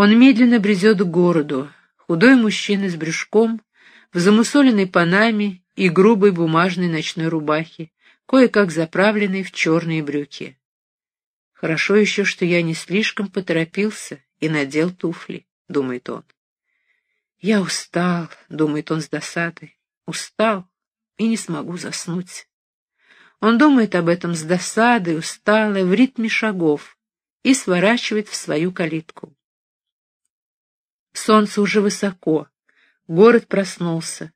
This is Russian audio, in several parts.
Он медленно бредет к городу, худой мужчина с брюшком, в замусоленной панаме и грубой бумажной ночной рубахе, кое-как заправленной в черные брюки. Хорошо еще, что я не слишком поторопился и надел туфли, — думает он. Я устал, — думает он с досадой, — устал и не смогу заснуть. Он думает об этом с досадой, усталой, в ритме шагов, и сворачивает в свою калитку. Солнце уже высоко, город проснулся.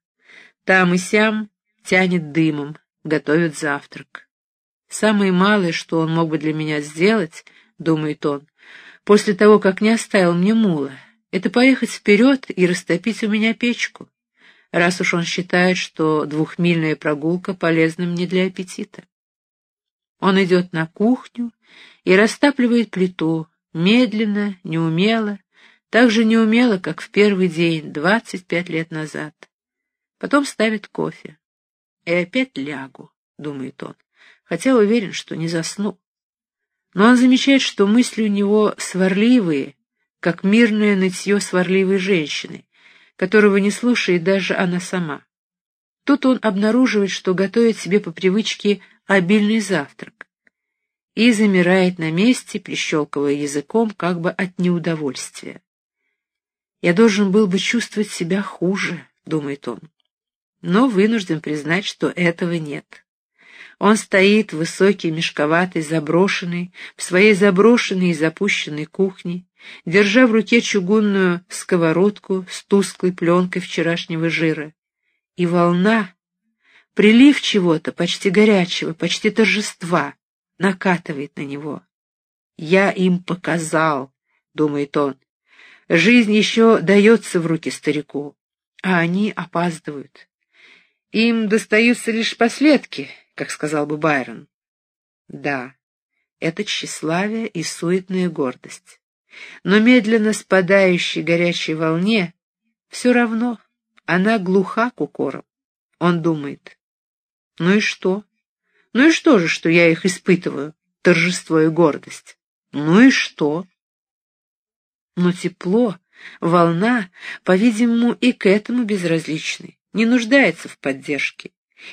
Там и сям тянет дымом, готовят завтрак. Самое малое, что он мог бы для меня сделать, думает он, после того, как не оставил мне мула, это поехать вперед и растопить у меня печку, раз уж он считает, что двухмильная прогулка полезна мне для аппетита. Он идет на кухню и растапливает плиту, медленно, неумело, так же неумело, как в первый день, двадцать пять лет назад. Потом ставит кофе. И опять лягу, думает он, хотя уверен, что не засну. Но он замечает, что мысли у него сварливые, как мирное нытье сварливой женщины, которого не слушает даже она сама. Тут он обнаруживает, что готовит себе по привычке обильный завтрак и замирает на месте, прищелкивая языком, как бы от неудовольствия. «Я должен был бы чувствовать себя хуже», — думает он, но вынужден признать, что этого нет. Он стоит высокий, мешковатый, заброшенный, в своей заброшенной и запущенной кухне, держа в руке чугунную сковородку с тусклой пленкой вчерашнего жира. И волна, прилив чего-то почти горячего, почти торжества, накатывает на него. «Я им показал», — думает он. «Жизнь еще дается в руки старику, а они опаздывают. Им достаются лишь последки, как сказал бы Байрон. Да, это тщеславие и суетная гордость но медленно спадающей горячей волне все равно она глуха к укорам. Он думает, ну и что? Ну и что же, что я их испытываю, торжество и гордость? Ну и что? Но тепло, волна, по-видимому, и к этому безразличны, не нуждается в поддержке,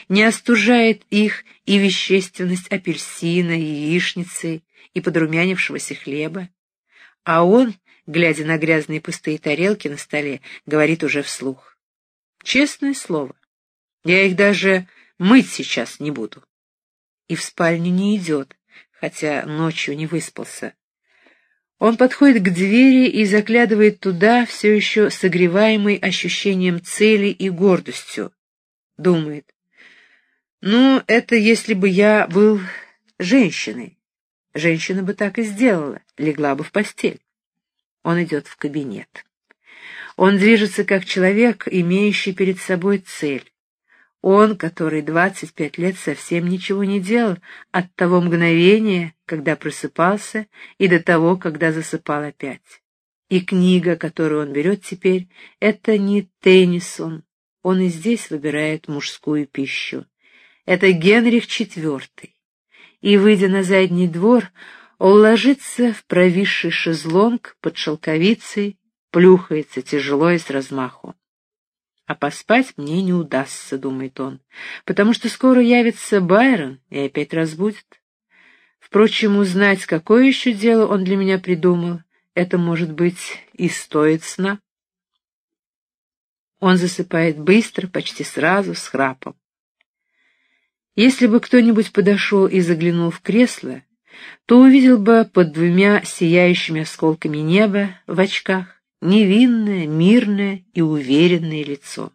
не остужает их и вещественность апельсина, яичницы и подрумянившегося хлеба. А он, глядя на грязные пустые тарелки на столе, говорит уже вслух. Честное слово, я их даже мыть сейчас не буду. И в спальню не идет, хотя ночью не выспался. Он подходит к двери и заглядывает туда, все еще согреваемый ощущением цели и гордостью. Думает, ну, это если бы я был женщиной. Женщина бы так и сделала, легла бы в постель. Он идет в кабинет. Он движется как человек, имеющий перед собой цель. Он, который двадцать пять лет совсем ничего не делал от того мгновения, когда просыпался, и до того, когда засыпал опять. И книга, которую он берет теперь, это не Теннисон. Он и здесь выбирает мужскую пищу. Это Генрих IV и, выйдя на задний двор, он ложится в провисший шезлонг под шелковицей, плюхается тяжело и с размаху. А поспать мне не удастся, думает он, потому что скоро явится Байрон и опять разбудит. Впрочем, узнать, какое еще дело он для меня придумал, это, может быть, и стоит сна. Он засыпает быстро, почти сразу, с храпом. Если бы кто-нибудь подошел и заглянул в кресло, то увидел бы под двумя сияющими осколками неба в очках невинное, мирное и уверенное лицо.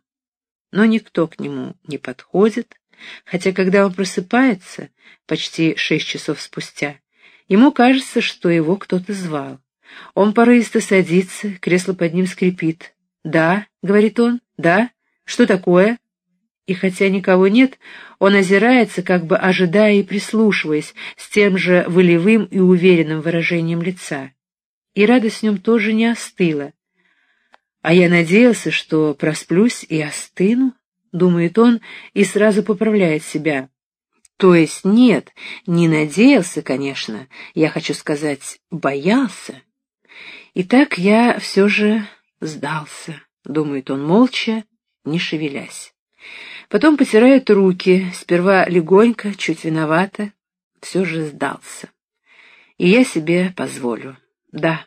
Но никто к нему не подходит, хотя когда он просыпается, почти шесть часов спустя, ему кажется, что его кто-то звал. Он порывисто садится, кресло под ним скрипит. «Да», — говорит он, — «да, что такое?» И хотя никого нет, он озирается, как бы ожидая и прислушиваясь, с тем же волевым и уверенным выражением лица. И радость в нем тоже не остыла. А я надеялся, что просплюсь и остыну, думает он и сразу поправляет себя. То есть нет, не надеялся, конечно, я хочу сказать, боялся. Итак, я все же сдался, думает он молча, не шевелясь. Потом потирает руки, сперва легонько, чуть виновато, все же сдался. И я себе позволю. Да,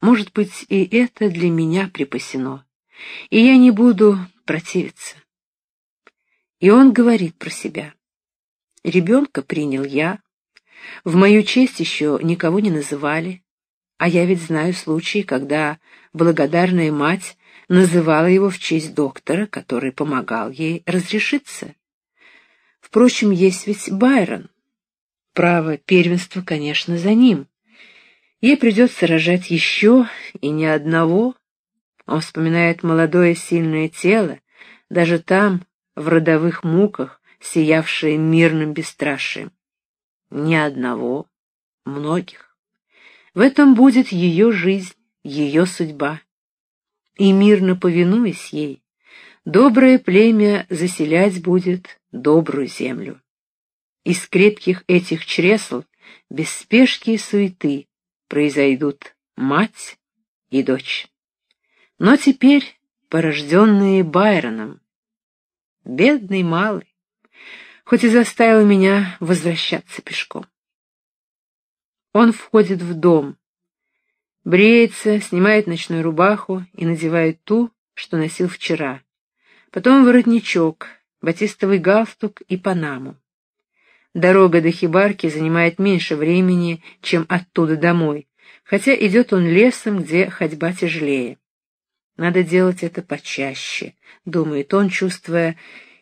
может быть, и это для меня припасено. И я не буду противиться. И он говорит про себя. Ребенка принял я. В мою честь еще никого не называли. А я ведь знаю случаи, когда благодарная мать называла его в честь доктора, который помогал ей разрешиться. Впрочем, есть ведь Байрон. Право первенства, конечно, за ним. Ей придется рожать еще и не одного. Он вспоминает молодое сильное тело, даже там, в родовых муках, сиявшее мирным бесстрашием. Ни одного, многих. В этом будет ее жизнь, ее судьба и, мирно повинуясь ей, доброе племя заселять будет добрую землю. Из крепких этих чресл, без спешки и суеты, произойдут мать и дочь. Но теперь порожденные Байроном. Бедный малый, хоть и заставил меня возвращаться пешком. Он входит в дом, Бреется, снимает ночную рубаху и надевает ту, что носил вчера. Потом воротничок, батистовый галстук и панаму. Дорога до хибарки занимает меньше времени, чем оттуда домой, хотя идет он лесом, где ходьба тяжелее. Надо делать это почаще, думает он, чувствуя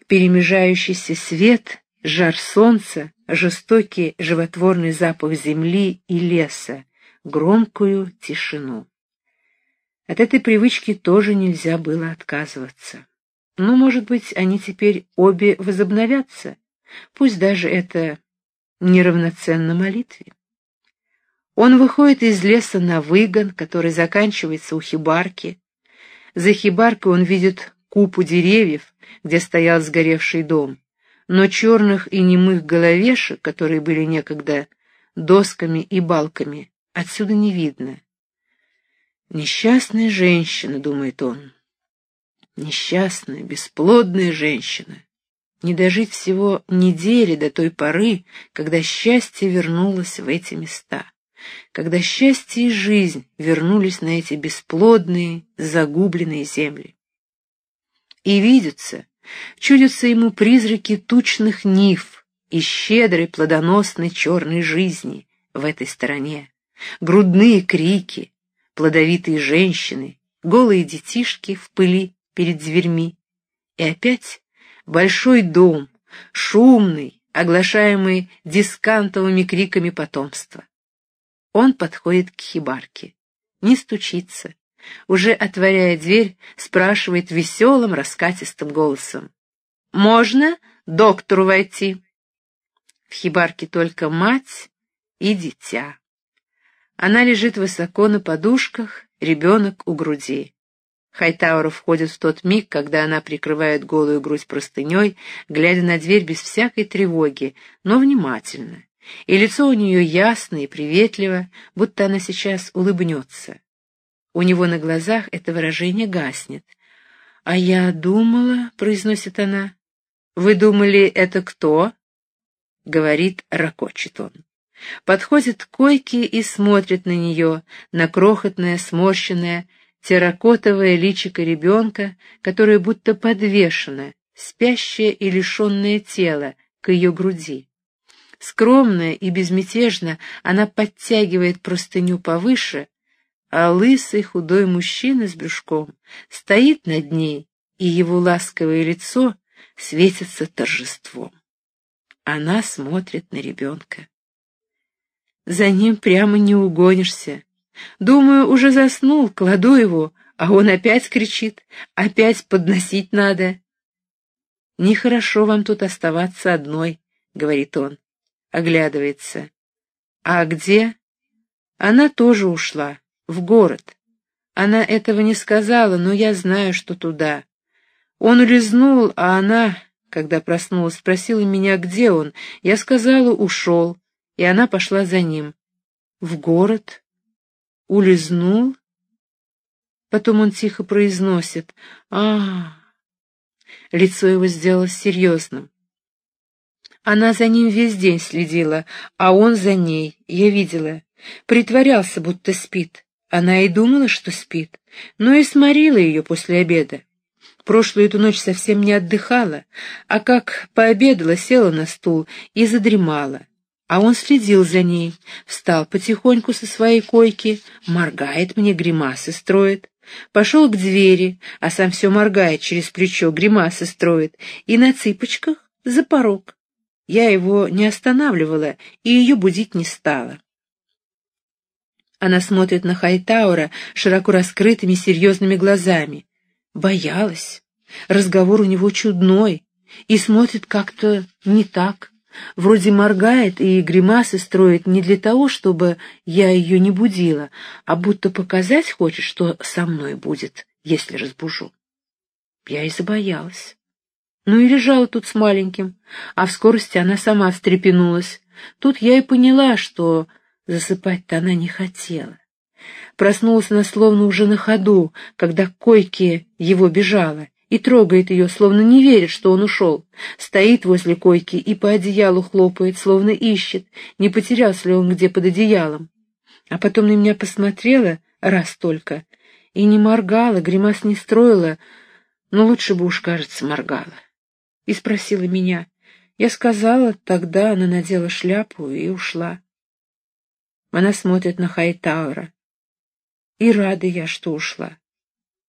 перемежающийся свет, жар солнца, жестокий животворный запах земли и леса, громкую тишину. От этой привычки тоже нельзя было отказываться. Ну, может быть, они теперь обе возобновятся, пусть даже это неравноценно молитве. Он выходит из леса на выгон, который заканчивается у хибарки. За хибаркой он видит купу деревьев, где стоял сгоревший дом, но черных и немых головешек, которые были некогда досками и балками, Отсюда не видно. Несчастная женщина, думает он. Несчастная, бесплодная женщина. Не дожить всего недели до той поры, когда счастье вернулось в эти места, когда счастье и жизнь вернулись на эти бесплодные, загубленные земли. И видятся, чудятся ему призраки тучных нив и щедрой плодоносной черной жизни в этой стороне грудные крики, плодовитые женщины, голые детишки в пыли перед дверьми. И опять большой дом, шумный, оглашаемый дискантовыми криками потомства. Он подходит к хибарке, не стучится, уже отворяя дверь, спрашивает веселым раскатистым голосом. «Можно доктору войти?» В хибарке только мать и дитя. Она лежит высоко на подушках, ребенок у груди. Хайтаура входит в тот миг, когда она прикрывает голую грудь простыней, глядя на дверь без всякой тревоги, но внимательно. И лицо у нее ясно и приветливо, будто она сейчас улыбнется. У него на глазах это выражение гаснет. «А я думала», — произносит она. «Вы думали, это кто?» — говорит, ракочет он подходит к койке и смотрит на нее, на крохотное, сморщенное, терракотовое личико ребенка, которое будто подвешено, спящее и лишенное тела, к ее груди. Скромная и безмятежно она подтягивает простыню повыше, а лысый худой мужчина с брюшком стоит над ней, и его ласковое лицо светится торжеством. Она смотрит на ребенка. За ним прямо не угонишься. Думаю, уже заснул, кладу его, а он опять кричит, опять подносить надо. Нехорошо вам тут оставаться одной, говорит он, оглядывается. А где? Она тоже ушла, в город. Она этого не сказала, но я знаю, что туда. Он улизнул, а она, когда проснулась, спросила меня, где он. Я сказала, ушел и она пошла за ним. В город? Улизнул. Потом он тихо произносит а, Лицо его сделалось серьезным. Она за ним весь день следила, а он за ней, я видела. Притворялся, будто спит. Она и думала, что спит, но и сморила ее после обеда. Прошлую эту ночь совсем не отдыхала, а как пообедала, села на стул и задремала. А он следил за ней, встал потихоньку со своей койки, моргает мне, гримасы строит. Пошел к двери, а сам все моргает через плечо, гримасы строит, и на цыпочках за порог. Я его не останавливала и ее будить не стала. Она смотрит на Хайтаура широко раскрытыми серьезными глазами. Боялась. Разговор у него чудной и смотрит как-то не так. Вроде моргает и гримасы строит не для того, чтобы я ее не будила, а будто показать хочет, что со мной будет, если разбужу. Я и забоялась. Ну и лежала тут с маленьким, а в скорости она сама встрепенулась. Тут я и поняла, что засыпать-то она не хотела. Проснулась она словно уже на ходу, когда к койке его бежала, и трогает ее, словно не верит, что он ушел. Стоит возле койки и по одеялу хлопает, словно ищет, не потерялся ли он где под одеялом. А потом на меня посмотрела раз только и не моргала, гримас не строила, но лучше бы уж, кажется, моргала. И спросила меня. Я сказала, тогда она надела шляпу и ушла. Она смотрит на Хайтаура. И рада я, что ушла.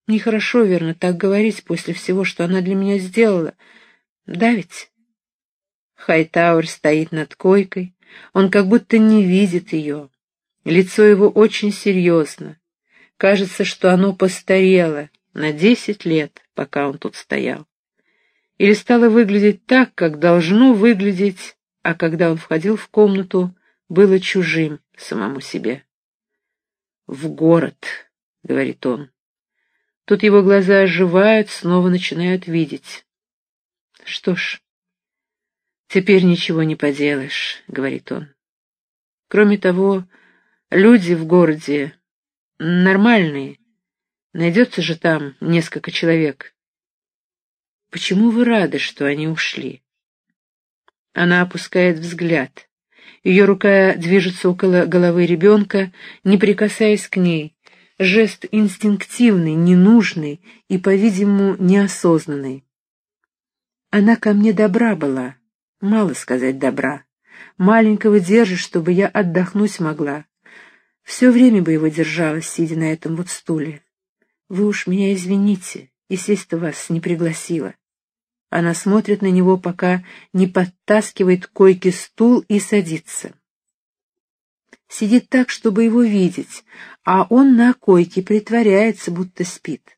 Нехорошо, верно, так говорить после всего, что она для меня сделала. Да ведь? Хайтауэр стоит над койкой, он как будто не видит ее. Лицо его очень серьезно. Кажется, что оно постарело на десять лет, пока он тут стоял. Или стало выглядеть так, как должно выглядеть, а когда он входил в комнату, было чужим самому себе в город», — говорит он. Тут его глаза оживают, снова начинают видеть. «Что ж, теперь ничего не поделаешь», — говорит он. «Кроме того, люди в городе нормальные. Найдется же там несколько человек. Почему вы рады, что они ушли?» Она опускает взгляд. Ее рука движется около головы ребенка, не прикасаясь к ней. Жест инстинктивный, ненужный и, по-видимому, неосознанный. Она ко мне добра была, мало сказать добра. Маленького держит, чтобы я отдохнуть могла. Все время бы его держала, сидя на этом вот стуле. Вы уж меня извините, и сесть-то вас не пригласила. Она смотрит на него, пока не подтаскивает к койке стул и садится. Сидит так, чтобы его видеть, а он на койке притворяется, будто спит.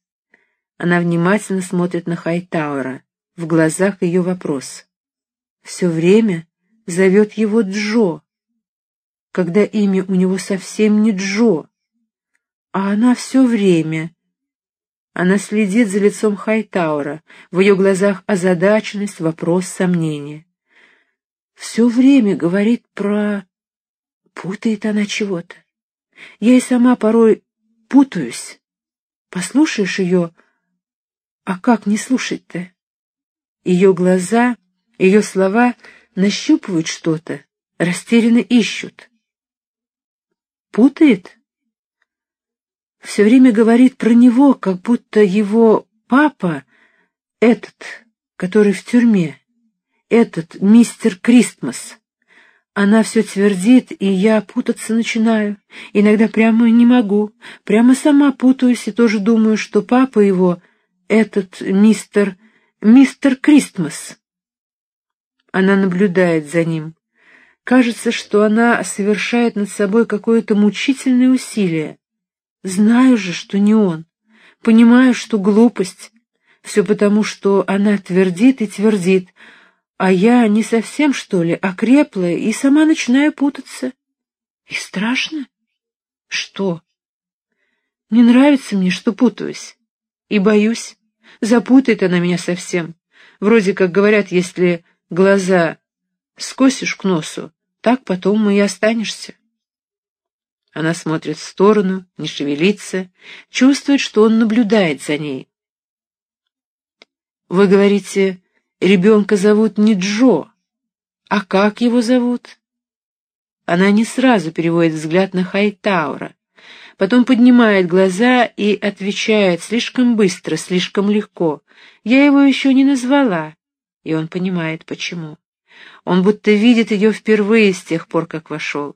Она внимательно смотрит на Хайтаура. В глазах ее вопрос. Все время зовет его Джо, когда имя у него совсем не Джо. А она все время она следит за лицом Хайтаура, в ее глазах озадаченность, вопрос, сомнение. Все время говорит про... Путает она чего-то. Я и сама порой путаюсь. Послушаешь ее, а как не слушать-то? Ее глаза, ее слова нащупывают что-то, растерянно ищут. Путает? все время говорит про него, как будто его папа, этот, который в тюрьме, этот мистер Кристмас. Она все твердит, и я путаться начинаю. Иногда прямо не могу, прямо сама путаюсь и тоже думаю, что папа его, этот мистер, мистер Кристмас. Она наблюдает за ним. Кажется, что она совершает над собой какое-то мучительное усилие. Знаю же, что не он. Понимаю, что глупость. Все потому, что она твердит и твердит, а я не совсем, что ли, окреплая и сама начинаю путаться. И страшно? Что? Не нравится мне, что путаюсь. И боюсь. Запутает она меня совсем. Вроде как говорят, если глаза скосишь к носу, так потом и останешься. Она смотрит в сторону, не шевелится, чувствует, что он наблюдает за ней. «Вы говорите, ребенка зовут не Джо. А как его зовут?» Она не сразу переводит взгляд на Хайтаура, потом поднимает глаза и отвечает слишком быстро, слишком легко. «Я его еще не назвала». И он понимает, почему. Он будто видит ее впервые с тех пор, как вошел.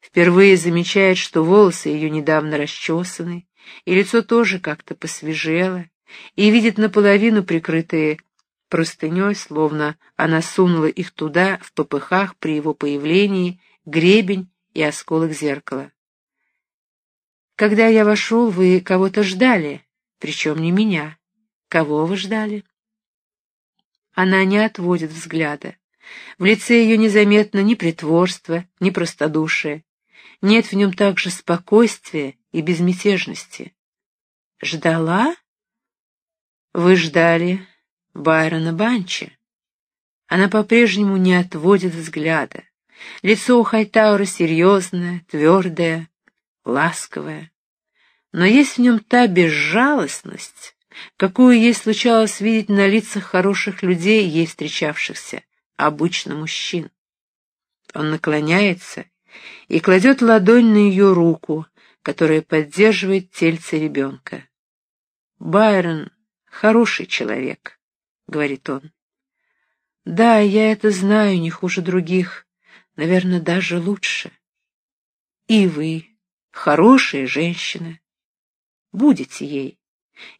Впервые замечает, что волосы ее недавно расчесаны, и лицо тоже как-то посвежело, и видит наполовину прикрытые простыней, словно она сунула их туда, в попыхах при его появлении, гребень и осколок зеркала. Когда я вошел, вы кого-то ждали, причем не меня. Кого вы ждали? Она не отводит взгляда. В лице ее незаметно ни притворства, ни простодушия. Нет в нем также спокойствия и безмятежности. Ждала? Вы ждали Байрона Банча. Она по-прежнему не отводит взгляда. Лицо у Хайтаура серьезное, твердое, ласковая. Но есть в нем та безжалостность, какую ей случалось видеть на лицах хороших людей, ей встречавшихся, обычно мужчин. Он наклоняется и кладет ладонь на ее руку, которая поддерживает тельце ребенка. «Байрон — хороший человек», — говорит он. «Да, я это знаю не хуже других, наверное, даже лучше. И вы, хорошая женщина. Будете ей.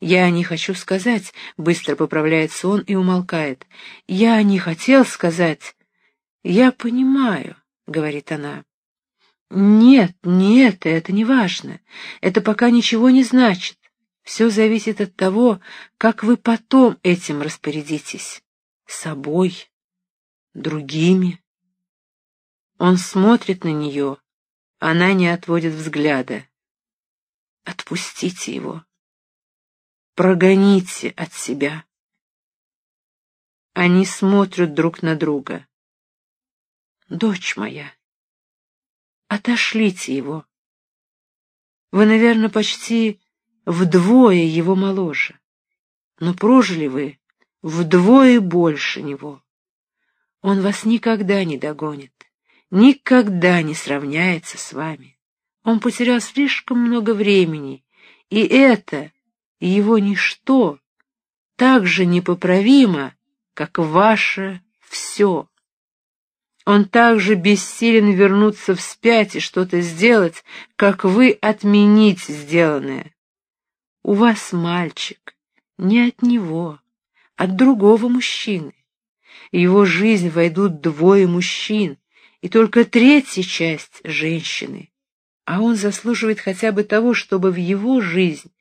Я не хочу сказать, быстро поправляется он и умолкает. Я не хотел сказать. Я понимаю, говорит она. Нет, нет, это не важно. Это пока ничего не значит. Все зависит от того, как вы потом этим распорядитесь. Собой, другими. Он смотрит на нее, она не отводит взгляда. Отпустите его. Прогоните от себя. Они смотрят друг на друга. Дочь моя, отошлите его. Вы, наверное, почти вдвое его моложе, но прожили вы вдвое больше него. Он вас никогда не догонит никогда не сравняется с вами. Он потерял слишком много времени, и это, его ничто, так же непоправимо, как ваше все. Он также бессилен вернуться вспять и что-то сделать, как вы отменить сделанное. У вас мальчик, не от него, от другого мужчины. В его жизнь войдут двое мужчин, и только третья часть — женщины. А он заслуживает хотя бы того, чтобы в его жизнь,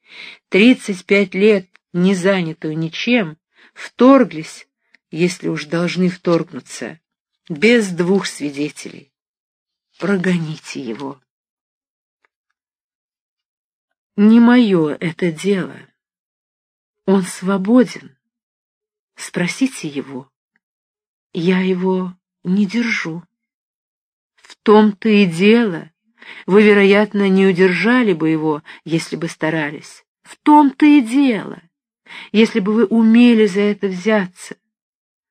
35 лет не занятую ничем, вторглись, если уж должны вторгнуться, без двух свидетелей. Прогоните его. Не мое это дело. Он свободен. Спросите его. Я его не держу. В том-то и дело. Вы, вероятно, не удержали бы его, если бы старались. В том-то и дело. Если бы вы умели за это взяться.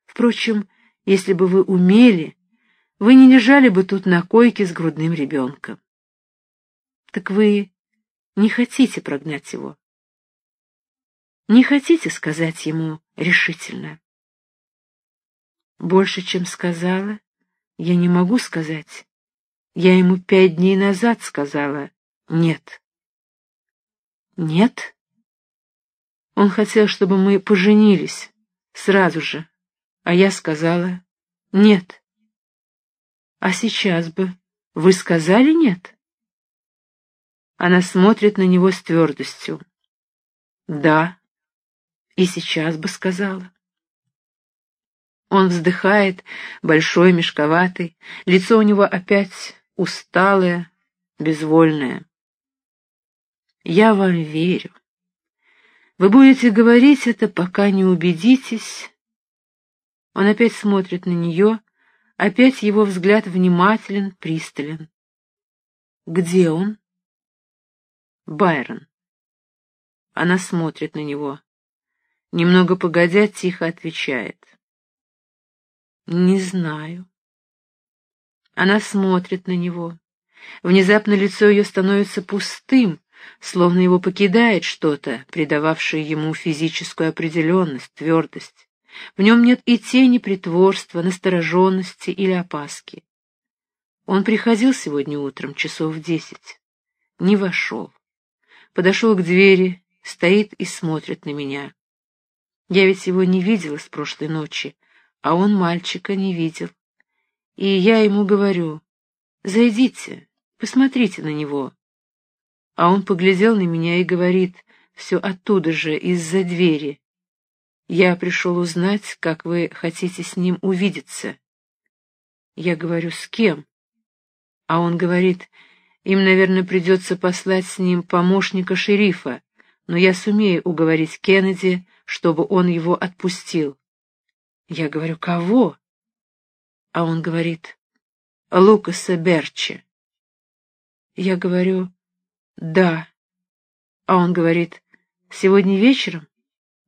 Впрочем, если бы вы умели, вы не лежали бы тут на койке с грудным ребенком. Так вы не хотите прогнать его? Не хотите сказать ему решительно? Больше, чем сказала, я не могу сказать. Я ему пять дней назад сказала «нет». «Нет?» Он хотел, чтобы мы поженились сразу же, а я сказала «нет». А сейчас бы вы сказали «нет»? Она смотрит на него с твердостью. «Да, и сейчас бы сказала». Он вздыхает, большой, мешковатый, лицо у него опять усталое, безвольное. Я вам верю. Вы будете говорить это, пока не убедитесь. Он опять смотрит на нее, опять его взгляд внимателен, пристален. Где он? Байрон. Она смотрит на него. Немного погодя, тихо отвечает. Не знаю. Она смотрит на него. Внезапно лицо ее становится пустым, словно его покидает что-то, придававшее ему физическую определенность, твердость. В нем нет и тени притворства, настороженности или опаски. Он приходил сегодня утром, часов в десять. Не вошел. Подошел к двери, стоит и смотрит на меня. Я ведь его не видела с прошлой ночи, а он мальчика не видел. И я ему говорю, зайдите, посмотрите на него. А он поглядел на меня и говорит, все оттуда же, из-за двери. Я пришел узнать, как вы хотите с ним увидеться. Я говорю, с кем? А он говорит, им, наверное, придется послать с ним помощника шерифа, но я сумею уговорить Кеннеди, чтобы он его отпустил. Я говорю, кого? А он говорит, Лукаса Берча. Я говорю, да. А он говорит, сегодня вечером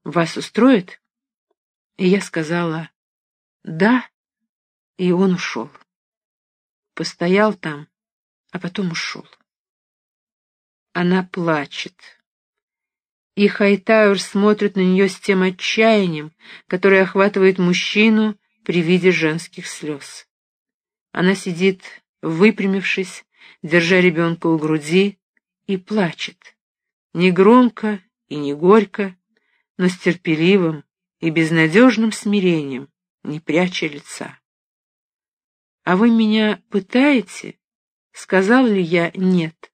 вас устроит? И я сказала, да, и он ушел. Постоял там, а потом ушел. Она плачет. И Хайтауэр смотрит на нее с тем отчаянием, которое охватывает мужчину при виде женских слез. Она сидит, выпрямившись, держа ребенка у груди, и плачет. Не громко и не горько, но с терпеливым и безнадежным смирением, не пряча лица. «А вы меня пытаете?» Сказал ли я «нет»?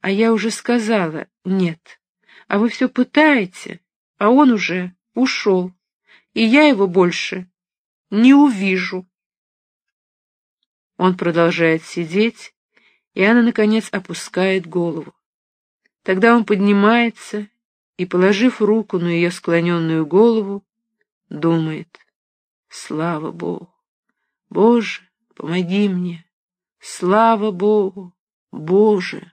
А я уже сказала «нет». А вы все пытаете, а он уже ушел, и я его больше не увижу. Он продолжает сидеть, и она, наконец, опускает голову. Тогда он поднимается и, положив руку на ее склоненную голову, думает, «Слава Богу! Боже, помоги мне! Слава Богу! Боже,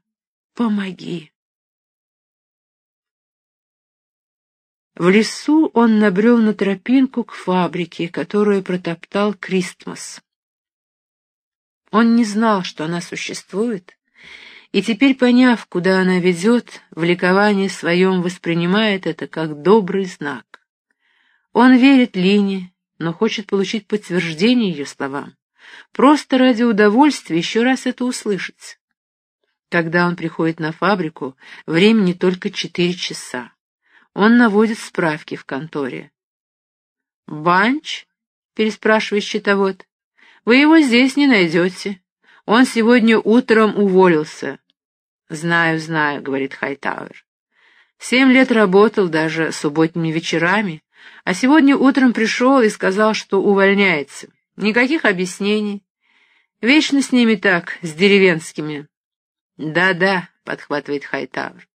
помоги!» В лесу он набрел на тропинку к фабрике, которую протоптал Кристмас. Он не знал, что она существует, и теперь, поняв, куда она ведет, в ликовании своем воспринимает это как добрый знак. Он верит Лине, но хочет получить подтверждение ее словам, просто ради удовольствия еще раз это услышать. Когда он приходит на фабрику, времени только четыре часа. Он наводит справки в конторе. «Банч?» — переспрашивает счетовод. «Вы его здесь не найдете. Он сегодня утром уволился. Знаю, знаю, говорит Хайтауэр. Семь лет работал даже субботними вечерами, а сегодня утром пришел и сказал, что увольняется. Никаких объяснений. Вечно с ними так, с деревенскими. Да-да, подхватывает Хайтауэр.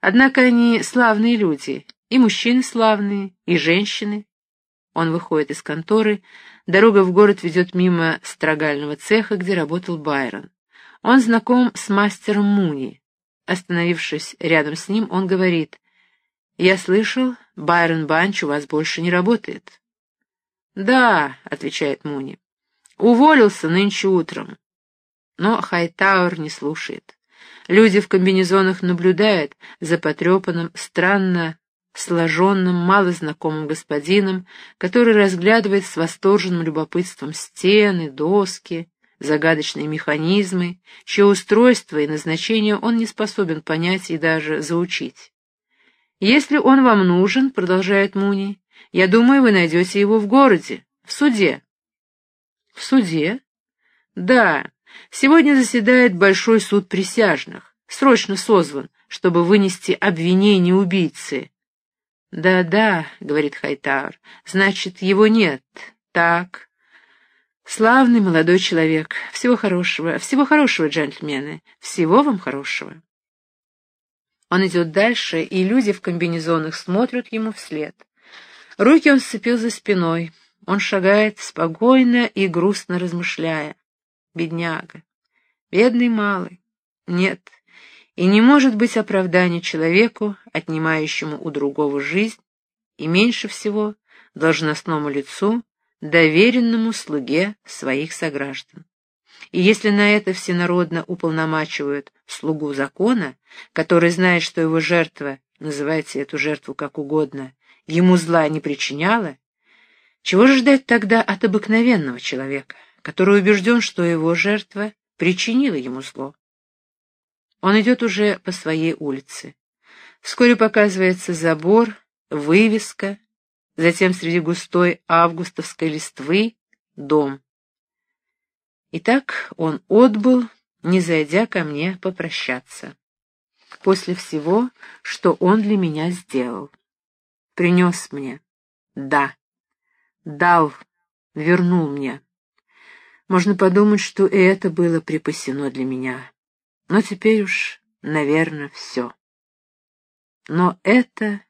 Однако они славные люди, и мужчины славные, и женщины. Он выходит из конторы, дорога в город ведет мимо строгального цеха, где работал Байрон. Он знаком с мастером Муни. Остановившись рядом с ним, он говорит, «Я слышал, Байрон Банч у вас больше не работает». «Да», — отвечает Муни, — «уволился нынче утром». Но Хайтауэр не слушает. Люди в комбинезонах наблюдают за потрепанным, странно сложенным, малознакомым господином, который разглядывает с восторженным любопытством стены, доски, загадочные механизмы, чье устройство и назначение он не способен понять и даже заучить. «Если он вам нужен, — продолжает Муни, — я думаю, вы найдете его в городе, в суде». «В суде?» «Да, сегодня заседает Большой суд присяжных, срочно созван, чтобы вынести обвинение убийцы, «Да-да», — говорит Хайтар, — «значит, его нет. Так». «Славный молодой человек. Всего хорошего, всего хорошего, джентльмены. Всего вам хорошего». Он идет дальше, и люди в комбинезонах смотрят ему вслед. Руки он сцепил за спиной. Он шагает спокойно и грустно размышляя. Бедняга. Бедный малый. Нет, И не может быть оправдания человеку, отнимающему у другого жизнь, и меньше всего должностному лицу, доверенному слуге своих сограждан. И если на это всенародно уполномачивают слугу закона, который знает, что его жертва, называйте эту жертву как угодно, ему зла не причиняла, чего же ждать тогда от обыкновенного человека, который убежден, что его жертва причинила ему зло? Он идет уже по своей улице. Вскоре показывается забор, вывеска, затем среди густой августовской листвы — дом. Итак, он отбыл, не зайдя ко мне попрощаться. После всего, что он для меня сделал. Принес мне. Да. Дал. Вернул мне. Можно подумать, что и это было припасено для меня. Но теперь уж, наверное, все. Но это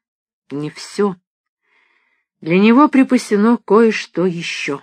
не все. Для него припасено кое-что еще.